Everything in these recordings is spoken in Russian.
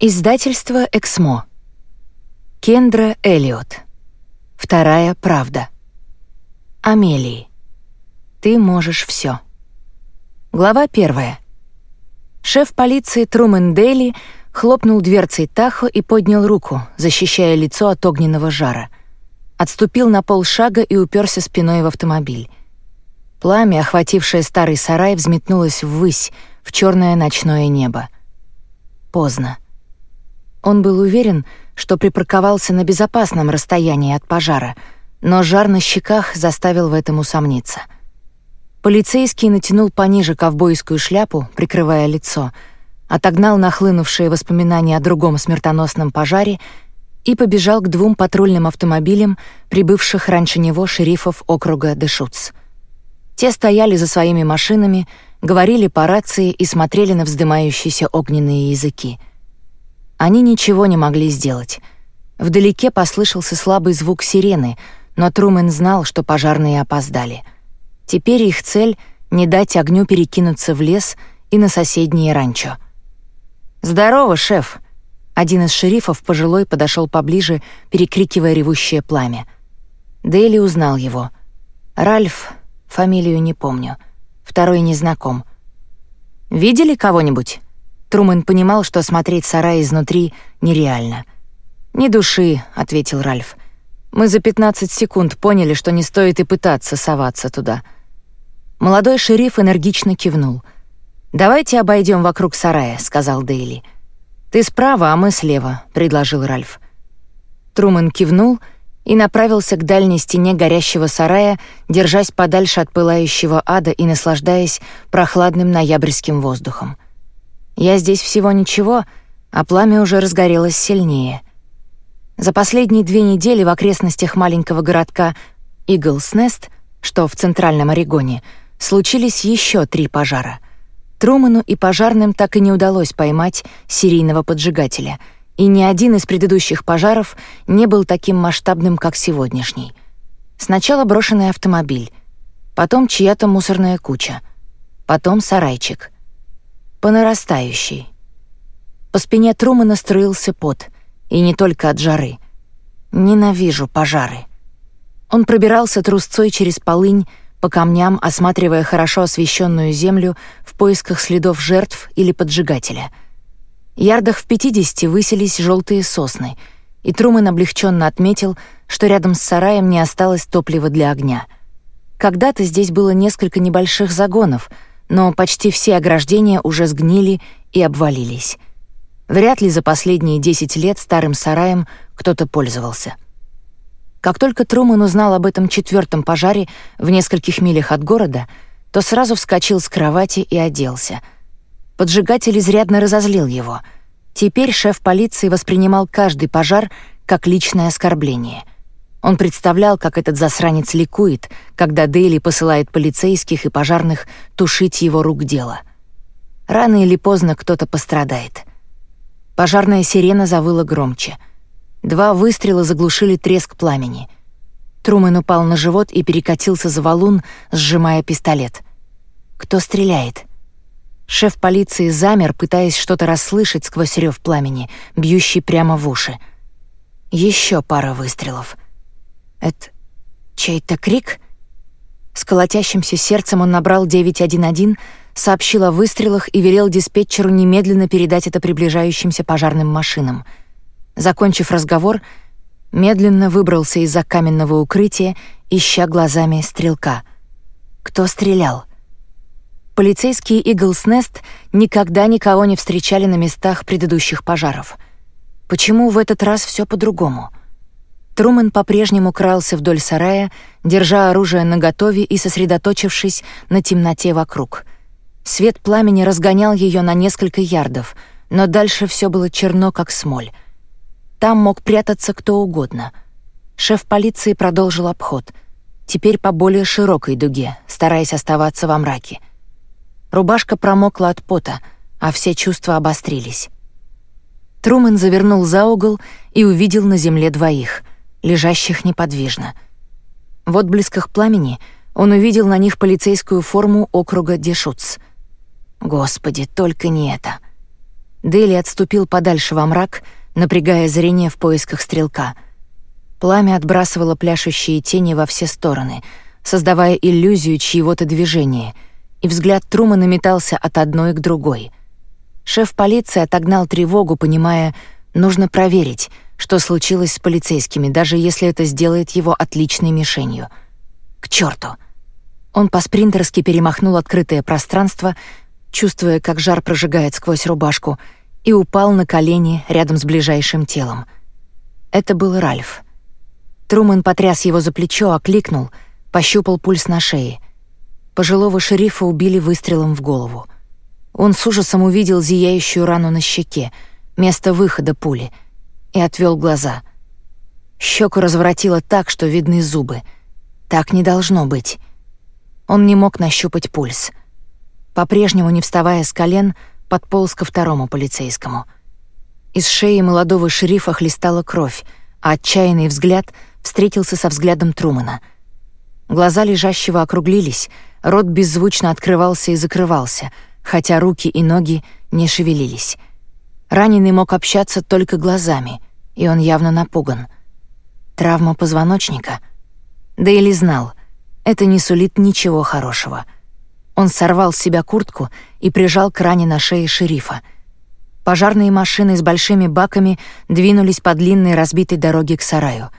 Издательство «Эксмо». Кендра Эллиот. Вторая правда. Амелии. Ты можешь все. Глава первая. Шеф полиции Трумен Дели хлопнул дверцей Тахо и поднял руку, защищая лицо от огненного жара. Отступил на полшага и уперся спиной в автомобиль. Пламя, охватившее старый сарай, взметнулось ввысь, в черное ночное небо. Поздно. Он был уверен, что припарковался на безопасном расстоянии от пожара, но жар на щеках заставил в этом усомниться. Полицейский натянул пониже ковбойскую шляпу, прикрывая лицо, отогнал нахлынувшие воспоминания о другом смертоносном пожаре и побежал к двум патрульным автомобилям, прибывших раньше него шерифов округа Дешутс. Те стояли за своими машинами, говорили по рации и смотрели на вздымающиеся огненные языки — они ничего не могли сделать. Вдалеке послышался слабый звук сирены, но Трумен знал, что пожарные опоздали. Теперь их цель — не дать огню перекинуться в лес и на соседнее ранчо. «Здорово, шеф!» Один из шерифов, пожилой, подошел поближе, перекрикивая ревущее пламя. Дейли узнал его. Ральф, фамилию не помню. Второй не знаком. «Видели кого-нибудь?» Трумэн понимал, что смотреть сарай изнутри нереально. «Ни души», — ответил Ральф. «Мы за 15 секунд поняли, что не стоит и пытаться соваться туда». Молодой шериф энергично кивнул. «Давайте обойдем вокруг сарая», — сказал Дейли. «Ты справа, а мы слева», — предложил Ральф. Трумэн кивнул и направился к дальней стене горящего сарая, держась подальше от пылающего ада и наслаждаясь прохладным ноябрьским воздухом. Я здесь всего ничего, а пламя уже разгорелось сильнее. За последние две недели в окрестностях маленького городка Иглс-Нест, что в Центральном Орегоне, случились еще три пожара. Труману и пожарным так и не удалось поймать серийного поджигателя, и ни один из предыдущих пожаров не был таким масштабным, как сегодняшний. Сначала брошенный автомобиль, потом чья-то мусорная куча, потом сарайчик — по нарастающей. По спине Трумана струился пот, и не только от жары. Ненавижу пожары. Он пробирался трусцой через полынь, по камням, осматривая хорошо освещенную землю в поисках следов жертв или поджигателя. Ярдах в пятидесяти высились желтые сосны, и Трумэн облегченно отметил, что рядом с сараем не осталось топлива для огня. Когда-то здесь было несколько небольших загонов — но почти все ограждения уже сгнили и обвалились. Вряд ли за последние 10 лет старым сараем кто-то пользовался. Как только Трумэн узнал об этом четвертом пожаре в нескольких милях от города, то сразу вскочил с кровати и оделся. Поджигатель изрядно разозлил его. Теперь шеф полиции воспринимал каждый пожар как личное оскорбление — он представлял, как этот засранец ликует, когда Дейли посылает полицейских и пожарных тушить его рук дело. Рано или поздно кто-то пострадает. Пожарная сирена завыла громче. Два выстрела заглушили треск пламени. Трумэн упал на живот и перекатился за валун, сжимая пистолет. Кто стреляет? Шеф полиции замер, пытаясь что-то расслышать сквозь рев пламени, бьющий прямо в уши. Еще пара выстрелов — это чей-то крик? С колотящимся сердцем он набрал 911, сообщил о выстрелах и велел диспетчеру немедленно передать это приближающимся пожарным машинам. Закончив разговор, медленно выбрался из-за каменного укрытия, ища глазами стрелка. Кто стрелял? Полицейские Иглс Нест никогда никого не встречали на местах предыдущих пожаров. Почему в этот раз все по-другому? Трумэн по-прежнему крался вдоль сарая, держа оружие наготове и сосредоточившись на темноте вокруг. Свет пламени разгонял ее на несколько ярдов, но дальше все было черно, как смоль. Там мог прятаться кто угодно. Шеф полиции продолжил обход, теперь по более широкой дуге, стараясь оставаться во мраке. Рубашка промокла от пота, а все чувства обострились. Трумэн завернул за угол и увидел на земле двоих — лежащих неподвижно. В отблесках пламени он увидел на них полицейскую форму округа Дешуц. Господи, только не это. Дели отступил подальше во мрак, напрягая зрение в поисках стрелка. Пламя отбрасывало пляшущие тени во все стороны, создавая иллюзию чьего-то движения, и взгляд Трумана метался от одной к другой. Шеф полиции отогнал тревогу, понимая, нужно проверить, что случилось с полицейскими, даже если это сделает его отличной мишенью. К черту! Он по-спринтерски перемахнул открытое пространство, чувствуя, как жар прожигает сквозь рубашку, и упал на колени рядом с ближайшим телом. Это был Ральф. Трумэн потряс его за плечо, окликнул, пощупал пульс на шее. Пожилого шерифа убили выстрелом в голову. Он с ужасом увидел зияющую рану на щеке, место выхода пули, и отвел глаза. Щеку разворотило так, что видны зубы. Так не должно быть. Он не мог нащупать пульс. По-прежнему, не вставая с колен, подполз ко второму полицейскому. Из шеи молодого шерифа хлестала кровь, а отчаянный взгляд встретился со взглядом Трумана. Глаза лежащего округлились, рот беззвучно открывался и закрывался, хотя руки и ноги не шевелились. Раненый мог общаться только глазами, и он явно напуган. Травма позвоночника? Да или знал, это не сулит ничего хорошего. Он сорвал с себя куртку и прижал к ране на шее шерифа. Пожарные машины с большими баками двинулись по длинной разбитой дороге к сараю.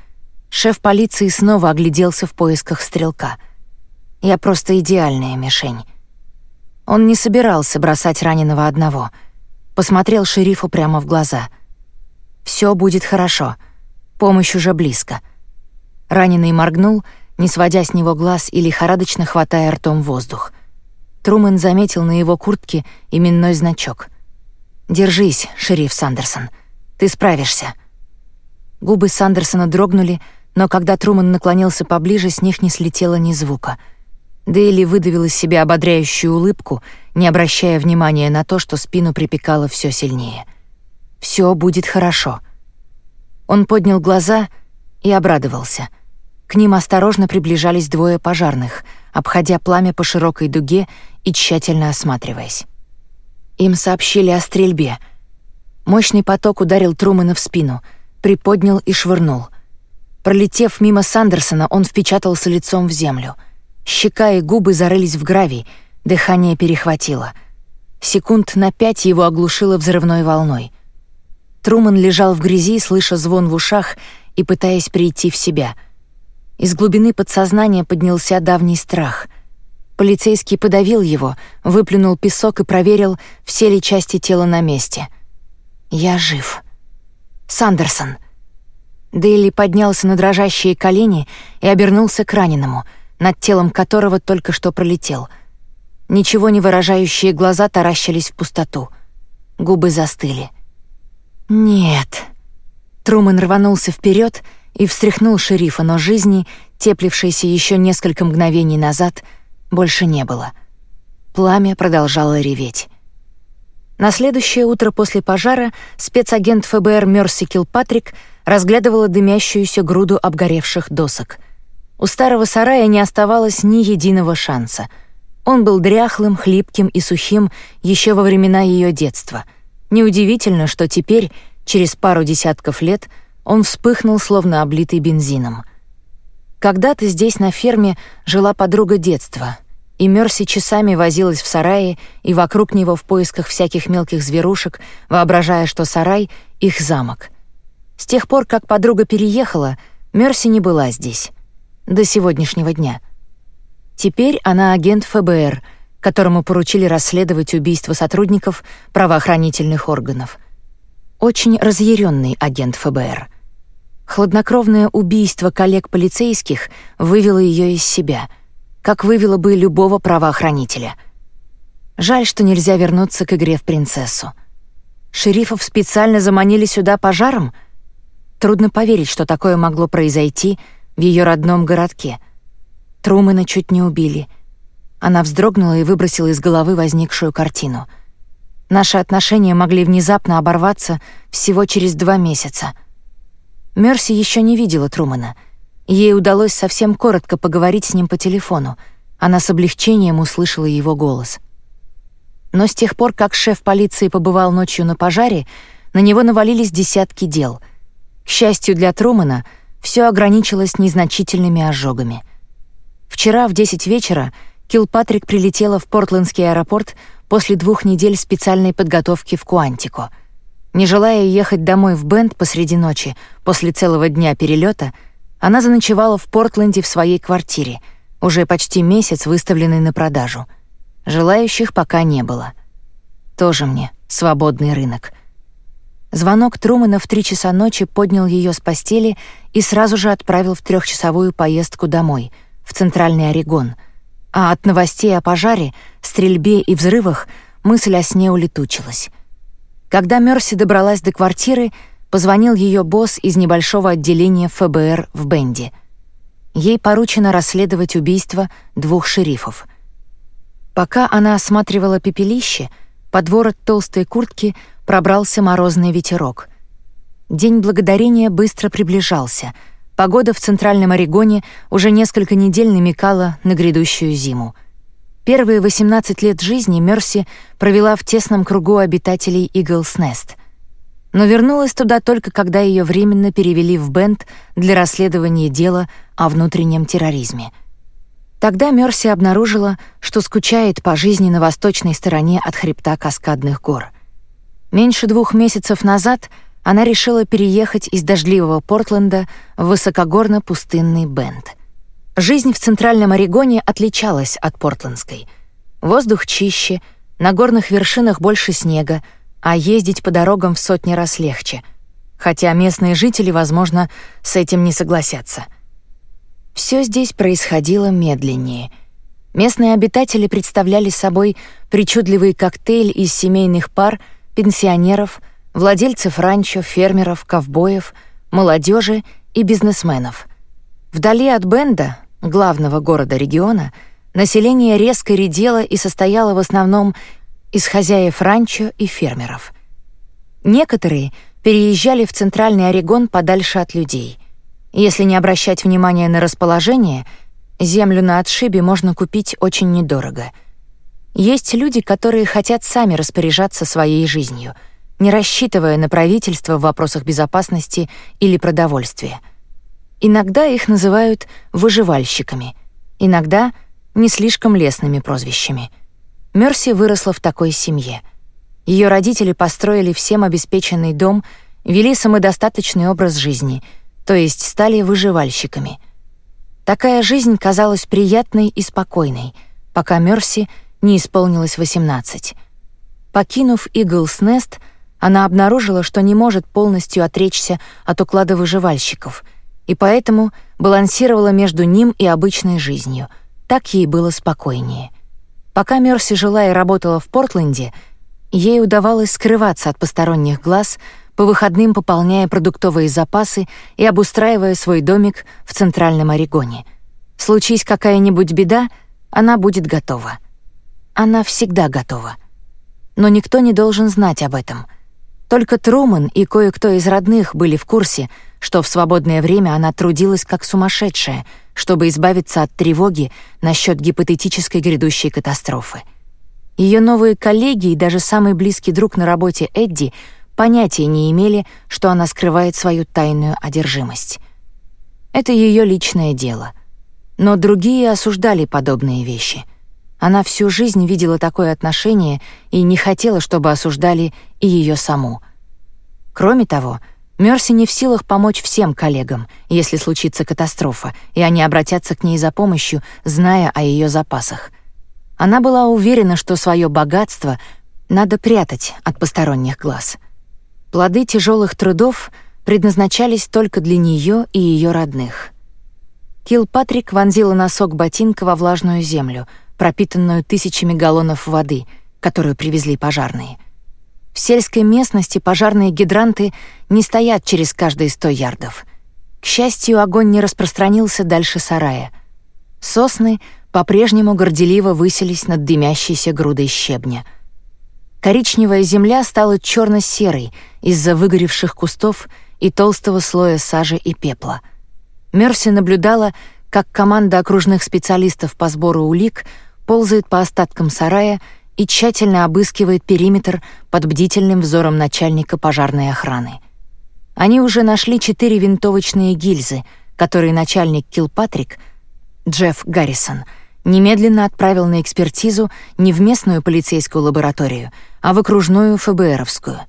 Шеф полиции снова огляделся в поисках стрелка. «Я просто идеальная мишень». Он не собирался бросать раненого одного. Посмотрел шерифу прямо в глаза. «Всё будет хорошо. Помощь уже близко». Раненый моргнул — не сводя с него глаз и лихорадочно хватая ртом воздух. Трумэн заметил на его куртке именной значок. «Держись, шериф Сандерсон. Ты справишься». Губы Сандерсона дрогнули, но когда Трумэн наклонился поближе, с них не слетело ни звука. Дейли выдавил из себя ободряющую улыбку, не обращая внимания на то, что спину припекало все сильнее. Все будет хорошо». Он поднял глаза и обрадовался — к ним осторожно приближались двое пожарных, обходя пламя по широкой дуге и тщательно осматриваясь. Им сообщили о стрельбе. Мощный поток ударил Трумэна в спину, приподнял и швырнул. Пролетев мимо Сандерсона, он впечатался лицом в землю. Щека и губы зарылись в гравий, дыхание перехватило. Секунд на пять его оглушило взрывной волной. Трумэн лежал в грязи, слыша звон в ушах и пытаясь прийти в себя — из глубины подсознания поднялся давний страх. Полицейский подавил его, выплюнул песок и проверил, все ли части тела на месте. «Я жив». «Сандерсон». Дейли поднялся на дрожащие колени и обернулся к раненому, над телом которого только что пролетел. Ничего не выражающие глаза таращились в пустоту. Губы застыли. «Нет». Трумэн рванулся вперед и встряхнул шерифа, но жизни, теплившейся еще несколько мгновений назад, больше не было. Пламя продолжало реветь. На следующее утро после пожара спецагент ФБР Мерси Килпатрик разглядывала дымящуюся груду обгоревших досок. У старого сарая не оставалось ни единого шанса. Он был дряхлым, хлипким и сухим еще во времена ее детства. Неудивительно, что теперь, через пару десятков лет, он вспыхнул, словно облитый бензином. Когда-то здесь на ферме жила подруга детства, и Мерси часами возилась в сарае и вокруг него в поисках всяких мелких зверушек, воображая, что сарай — их замок. С тех пор, как подруга переехала, Мерси не была здесь. До сегодняшнего дня. Теперь она агент ФБР, которому поручили расследовать убийство сотрудников правоохранительных органов. Очень разъяренный агент ФБР — Хладнокровное убийство коллег-полицейских вывело ее из себя, как вывело бы любого правоохранителя. Жаль, что нельзя вернуться к игре в принцессу. Шерифов специально заманили сюда пожаром? Трудно поверить, что такое могло произойти в ее родном городке. Трумэна чуть не убили. Она вздрогнула и выбросила из головы возникшую картину. Наши отношения могли внезапно оборваться всего через два месяца — Мерси еще не видела Трумана. Ей удалось совсем коротко поговорить с ним по телефону. Она с облегчением услышала его голос. Но с тех пор, как шеф полиции побывал ночью на пожаре, на него навалились десятки дел. К счастью для Трумана, все ограничилось незначительными ожогами. Вчера в 10 вечера Килпатрик прилетела в Портлендский аэропорт после двух недель специальной подготовки в Куантико. Не желая ехать домой в Бенд посреди ночи после целого дня перелета, она заночевала в Портленде в своей квартире, уже почти месяц выставленной на продажу. Желающих пока не было. Тоже мне свободный рынок. Звонок Трумана в три часа ночи поднял ее с постели и сразу же отправил в трехчасовую поездку домой, в Центральный Орегон. А от новостей о пожаре, стрельбе и взрывах мысль о сне улетучилась. Когда Мерси добралась до квартиры, позвонил ее босс из небольшого отделения ФБР в Бенди. Ей поручено расследовать убийство двух шерифов. Пока она осматривала пепелище, под ворот толстой куртки пробрался морозный ветерок. День благодарения быстро приближался. Погода в Центральном Орегоне уже несколько недель намекала на грядущую зиму. Первые 18 лет жизни Мерси провела в тесном кругу обитателей Иглс Нест но вернулась туда только когда ее временно перевели в Бенд для расследования дела о внутреннем терроризме. Тогда Мерси обнаружила, что скучает по жизни на восточной стороне от хребта Каскадных гор. Меньше двух месяцев назад она решила переехать из дождливого Портленда в высокогорно-пустынный Бенд. Жизнь в Центральном Орегоне отличалась от портлендской. Воздух чище, на горных вершинах больше снега, а ездить по дорогам в сотни раз легче, хотя местные жители, возможно, с этим не согласятся. Все здесь происходило медленнее. Местные обитатели представляли собой причудливый коктейль из семейных пар, пенсионеров, владельцев ранчо, фермеров, ковбоев, молодежи и бизнесменов. Вдали от Бенда, главного города региона, население резко редело и состояло в основном из хозяев ранчо и фермеров. Некоторые переезжали в Центральный Орегон подальше от людей. Если не обращать внимания на расположение, землю на отшибе можно купить очень недорого. Есть люди, которые хотят сами распоряжаться своей жизнью, не рассчитывая на правительство в вопросах безопасности или продовольствия. Иногда их называют выживальщиками, иногда — не слишком лестными прозвищами — Мерси выросла в такой семье. Ее родители построили всем обеспеченный дом, вели самодостаточный образ жизни, то есть стали выживальщиками. Такая жизнь казалась приятной и спокойной, пока Мерси не исполнилось 18. Покинув Иглс Нест, она обнаружила, что не может полностью отречься от уклада выживальщиков, и поэтому балансировала между ним и обычной жизнью. Так ей было спокойнее — Пока Мерси жила и работала в Портленде, ей удавалось скрываться от посторонних глаз, по выходным пополняя продуктовые запасы и обустраивая свой домик в Центральном Орегоне. Случись какая-нибудь беда, она будет готова. Она всегда готова. Но никто не должен знать об этом. Только Труман и кое-кто из родных были в курсе, что в свободное время она трудилась как сумасшедшая — чтобы избавиться от тревоги насчет гипотетической грядущей катастрофы. Ее новые коллеги и даже самый близкий друг на работе Эдди понятия не имели, что она скрывает свою тайную одержимость. Это ее личное дело. Но другие осуждали подобные вещи. Она всю жизнь видела такое отношение и не хотела, чтобы осуждали и ее саму. Кроме того, Мерси не в силах помочь всем коллегам, если случится катастрофа, и они обратятся к ней за помощью, зная о ее запасах. Она была уверена, что свое богатство надо прятать от посторонних глаз. Плоды тяжелых трудов предназначались только для нее и ее родных. Килпатрик вонзила носок ботинка во влажную землю, пропитанную тысячами галлонов воды, которую привезли пожарные — в сельской местности пожарные гидранты не стоят через каждые сто ярдов. К счастью, огонь не распространился дальше сарая. Сосны по-прежнему горделиво высились над дымящейся грудой щебня. Коричневая земля стала черно серой из-за выгоревших кустов и толстого слоя сажи и пепла. Мерси наблюдала, как команда окружных специалистов по сбору улик ползает по остаткам сарая и тщательно обыскивает периметр под бдительным взором начальника пожарной охраны. Они уже нашли четыре винтовочные гильзы, которые начальник Килпатрик, Джефф Гаррисон, немедленно отправил на экспертизу не в местную полицейскую лабораторию, а в окружную ФБРовскую.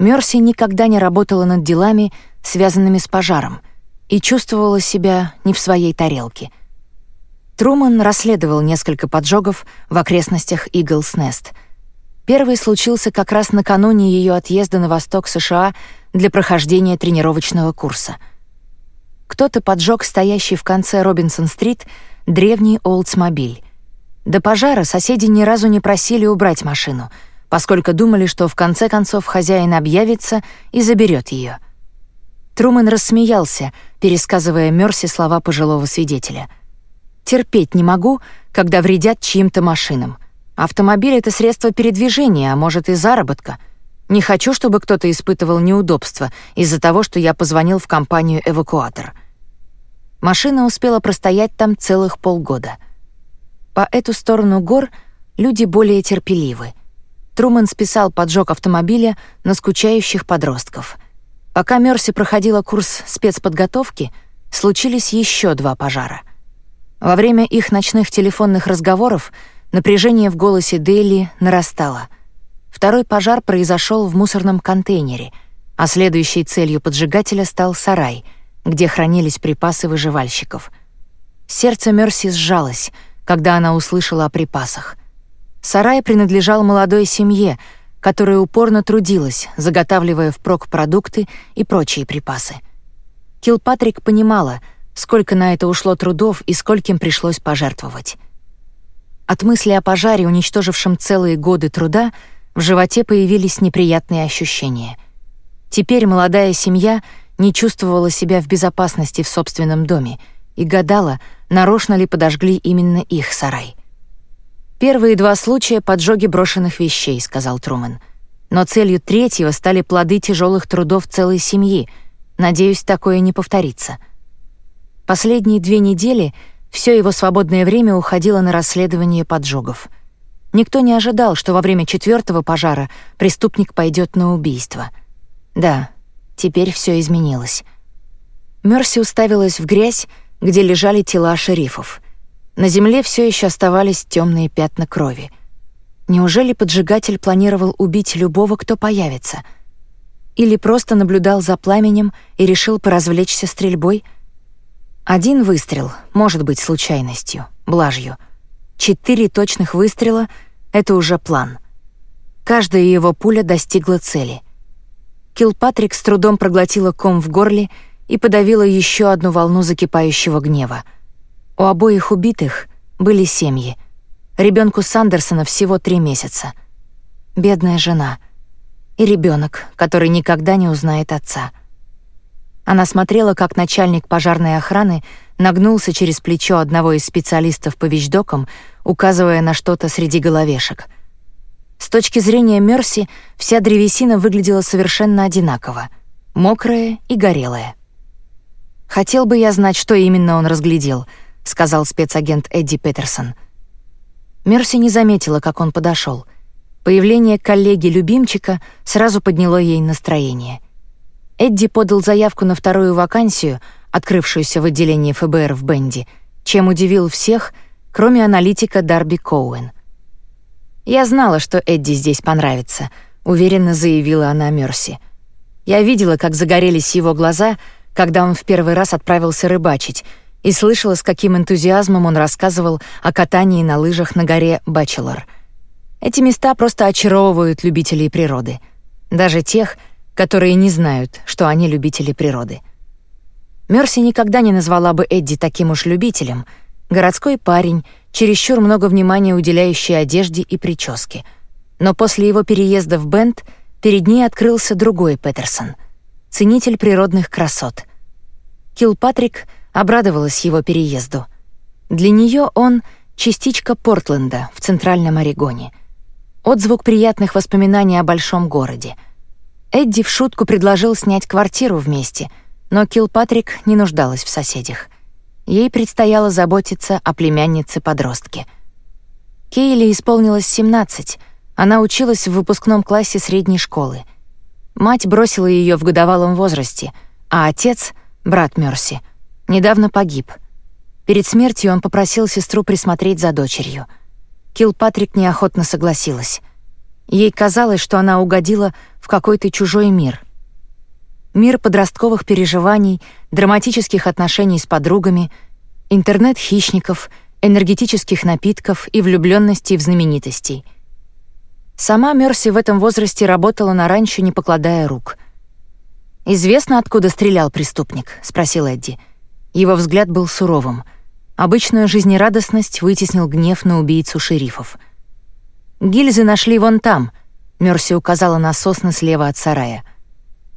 Мерси никогда не работала над делами, связанными с пожаром, и чувствовала себя не в своей тарелке. Труман расследовал несколько поджогов в окрестностях Иглс Нест. Первый случился как раз накануне ее отъезда на восток США для прохождения тренировочного курса. Кто-то поджег стоящий в конце Робинсон-стрит древний Олдсмобиль. До пожара соседи ни разу не просили убрать машину, поскольку думали, что в конце концов хозяин объявится и заберет ее. Трумэн рассмеялся, пересказывая Мерси слова пожилого свидетеля. «Терпеть не могу, когда вредят чьим-то машинам. Автомобиль — это средство передвижения, а может и заработка — не хочу, чтобы кто-то испытывал неудобства из-за того, что я позвонил в компанию «Эвакуатор». Машина успела простоять там целых полгода. По эту сторону гор люди более терпеливы. Трумэн списал поджог автомобиля на скучающих подростков. Пока Мерси проходила курс спецподготовки, случились еще два пожара. Во время их ночных телефонных разговоров напряжение в голосе Дейли нарастало — Второй пожар произошел в мусорном контейнере, а следующей целью поджигателя стал сарай, где хранились припасы выживальщиков. Сердце Мерси сжалось, когда она услышала о припасах. Сарай принадлежал молодой семье, которая упорно трудилась, заготавливая впрок продукты и прочие припасы. Килпатрик понимала, сколько на это ушло трудов и скольким пришлось пожертвовать. От мысли о пожаре, уничтожившем целые годы труда, в животе появились неприятные ощущения. Теперь молодая семья не чувствовала себя в безопасности в собственном доме и гадала, нарочно ли подожгли именно их сарай. «Первые два случая — поджоги брошенных вещей», — сказал Трумэн. «Но целью третьего стали плоды тяжелых трудов целой семьи. Надеюсь, такое не повторится». Последние две недели все его свободное время уходило на расследование поджогов — Никто не ожидал, что во время четвертого пожара преступник пойдет на убийство. Да, теперь все изменилось. Мерси уставилась в грязь, где лежали тела шерифов. На земле все еще оставались темные пятна крови. Неужели поджигатель планировал убить любого, кто появится? Или просто наблюдал за пламенем и решил поразвлечься стрельбой? Один выстрел может быть случайностью, блажью — Четыре точных выстрела — это уже план. Каждая его пуля достигла цели. Килпатрик с трудом проглотила ком в горле и подавила еще одну волну закипающего гнева. У обоих убитых были семьи. Ребенку Сандерсона всего три месяца. Бедная жена. И ребенок, который никогда не узнает отца. Она смотрела, как начальник пожарной охраны нагнулся через плечо одного из специалистов по вещдокам, указывая на что-то среди головешек. С точки зрения Мерси, вся древесина выглядела совершенно одинаково — мокрая и горелая. «Хотел бы я знать, что именно он разглядел», — сказал спецагент Эдди Петерсон. Мерси не заметила, как он подошел. Появление коллеги-любимчика сразу подняло ей настроение. Эдди подал заявку на вторую вакансию, открывшуюся в отделении ФБР в Бенди, чем удивил всех — кроме аналитика Дарби Коуэн. «Я знала, что Эдди здесь понравится», — уверенно заявила она Мерси. «Я видела, как загорелись его глаза, когда он в первый раз отправился рыбачить, и слышала, с каким энтузиазмом он рассказывал о катании на лыжах на горе Бачелор. Эти места просто очаровывают любителей природы, даже тех, которые не знают, что они любители природы. Мерси никогда не назвала бы Эдди таким уж любителем — Городской парень, чересчур много внимания уделяющий одежде и прическе. Но после его переезда в Бенд перед ней открылся другой Петерсон, ценитель природных красот. Килпатрик обрадовалась его переезду. Для нее он — частичка Портленда в Центральном Орегоне. Отзвук приятных воспоминаний о большом городе. Эдди в шутку предложил снять квартиру вместе, но Килпатрик не нуждалась в соседях. Ей предстояло заботиться о племяннице-подростке. Кейли исполнилось 17. Она училась в выпускном классе средней школы. Мать бросила ее в годовалом возрасте, а отец, брат Мерси, недавно погиб. Перед смертью он попросил сестру присмотреть за дочерью. Килпатрик неохотно согласилась. Ей казалось, что она угодила в какой-то чужой мир. Мир подростковых переживаний, драматических отношений с подругами, интернет-хищников, энергетических напитков и влюбленности в знаменитостей. Сама Мерси в этом возрасте работала на ранчо, не покладая рук. «Известно, откуда стрелял преступник?» — спросил Эдди. Его взгляд был суровым. Обычную жизнерадостность вытеснил гнев на убийцу шерифов — Гильзы нашли вон там. Мерси указала на сосны слева от сарая.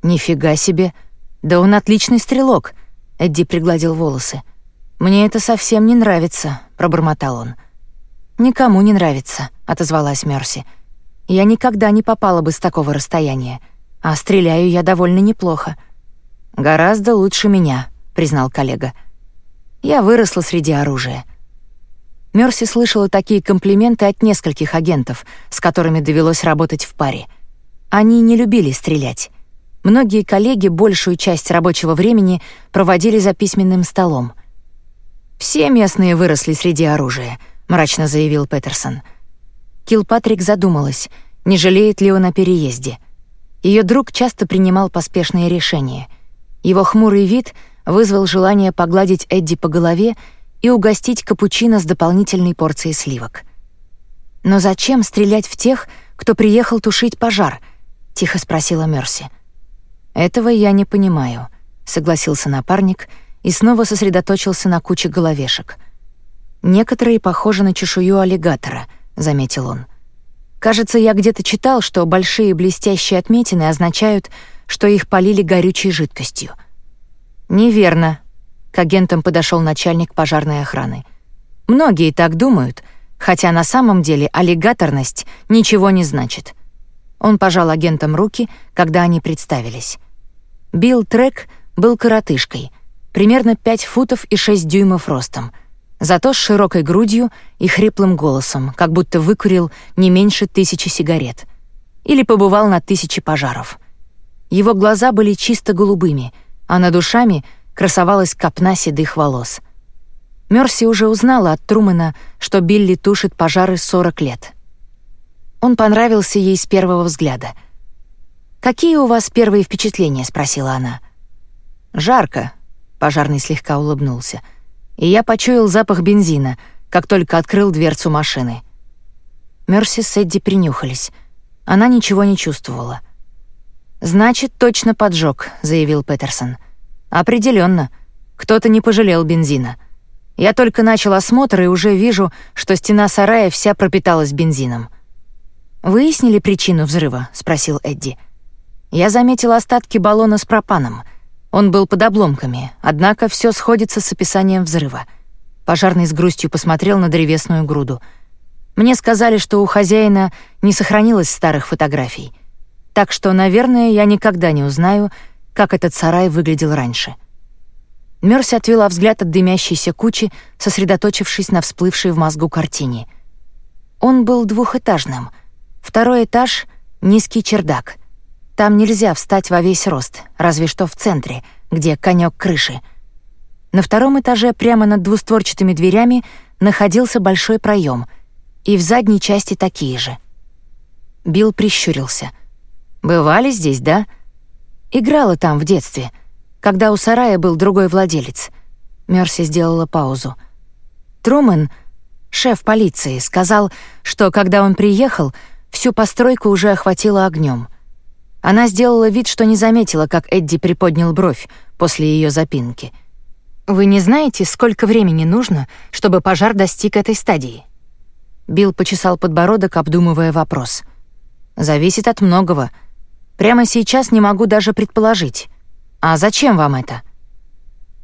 Нифига себе. Да он отличный стрелок. Эдди пригладил волосы. Мне это совсем не нравится, пробормотал он. Никому не нравится, отозвалась Мерси. Я никогда не попала бы с такого расстояния, а стреляю я довольно неплохо. Гораздо лучше меня, признал коллега. Я выросла среди оружия. Мерси слышала такие комплименты от нескольких агентов, с которыми довелось работать в паре. Они не любили стрелять. Многие коллеги большую часть рабочего времени проводили за письменным столом. «Все местные выросли среди оружия», — мрачно заявил Петерсон. Килпатрик задумалась, не жалеет ли он о переезде. Ее друг часто принимал поспешные решения. Его хмурый вид вызвал желание погладить Эдди по голове и угостить капучино с дополнительной порцией сливок. «Но зачем стрелять в тех, кто приехал тушить пожар?» — тихо спросила Мерси. «Этого я не понимаю», — согласился напарник и снова сосредоточился на куче головешек. «Некоторые похожи на чешую аллигатора», — заметил он. «Кажется, я где-то читал, что большие блестящие отметины означают, что их полили горючей жидкостью». «Неверно», к агентам подошел начальник пожарной охраны. Многие так думают, хотя на самом деле аллигаторность ничего не значит. Он пожал агентам руки, когда они представились. Билл Трек был коротышкой, примерно 5 футов и 6 дюймов ростом, зато с широкой грудью и хриплым голосом, как будто выкурил не меньше тысячи сигарет. Или побывал на тысячи пожаров. Его глаза были чисто голубыми, а над душами красовалась копна седых волос. Мерси уже узнала от Трумэна, что Билли тушит пожары 40 лет. Он понравился ей с первого взгляда. «Какие у вас первые впечатления?» — спросила она. «Жарко», — пожарный слегка улыбнулся. «И я почуял запах бензина, как только открыл дверцу машины». Мерси с Эдди принюхались. Она ничего не чувствовала. «Значит, точно поджог», — заявил Петерсон. Определенно, кто-то не пожалел бензина. Я только начал осмотр и уже вижу, что стена сарая вся пропиталась бензином. «Выяснили причину взрыва?» — спросил Эдди. «Я заметил остатки баллона с пропаном. Он был под обломками, однако все сходится с описанием взрыва». Пожарный с грустью посмотрел на древесную груду. «Мне сказали, что у хозяина не сохранилось старых фотографий. Так что, наверное, я никогда не узнаю, как этот сарай выглядел раньше. Мерси отвела взгляд от дымящейся кучи, сосредоточившись на всплывшей в мозгу картине. Он был двухэтажным. Второй этаж — низкий чердак. Там нельзя встать во весь рост, разве что в центре, где конек крыши. На втором этаже, прямо над двустворчатыми дверями, находился большой проем, и в задней части такие же. Билл прищурился. «Бывали здесь, да?» Играла там в детстве, когда у сарая был другой владелец. Мерси сделала паузу. Трумэн, шеф полиции, сказал, что когда он приехал, всю постройку уже охватило огнем. Она сделала вид, что не заметила, как Эдди приподнял бровь после ее запинки. «Вы не знаете, сколько времени нужно, чтобы пожар достиг этой стадии?» Билл почесал подбородок, обдумывая вопрос. «Зависит от многого», Прямо сейчас не могу даже предположить. А зачем вам это?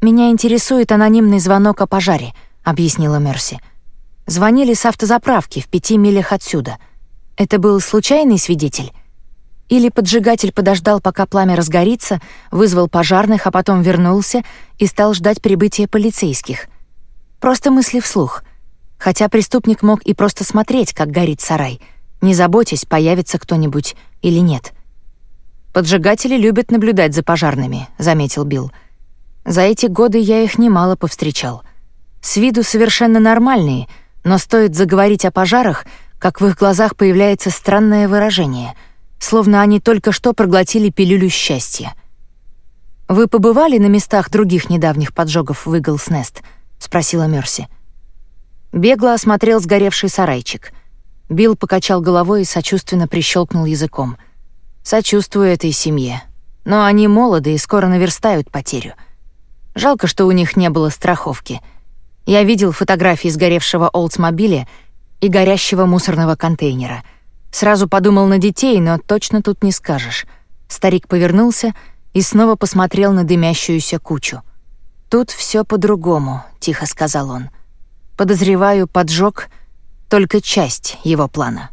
Меня интересует анонимный звонок о пожаре, объяснила Мерси. Звонили с автозаправки в пяти милях отсюда. Это был случайный свидетель? Или поджигатель подождал, пока пламя разгорится, вызвал пожарных, а потом вернулся и стал ждать прибытия полицейских? Просто мысли вслух. Хотя преступник мог и просто смотреть, как горит сарай, не заботясь, появится кто-нибудь или нет. «Поджигатели любят наблюдать за пожарными», — заметил Билл. «За эти годы я их немало повстречал. С виду совершенно нормальные, но стоит заговорить о пожарах, как в их глазах появляется странное выражение, словно они только что проглотили пилюлю счастья. «Вы побывали на местах других недавних поджогов в Иглс-Нест?» — спросила Мерси. Бегло осмотрел сгоревший сарайчик. Билл покачал головой и сочувственно прищелкнул языком. «Сочувствую этой семье. Но они молоды и скоро наверстают потерю. Жалко, что у них не было страховки. Я видел фотографии сгоревшего Олдсмобиля и горящего мусорного контейнера. Сразу подумал на детей, но точно тут не скажешь. Старик повернулся и снова посмотрел на дымящуюся кучу. «Тут все по-другому», — тихо сказал он. Подозреваю, поджог — только часть его плана.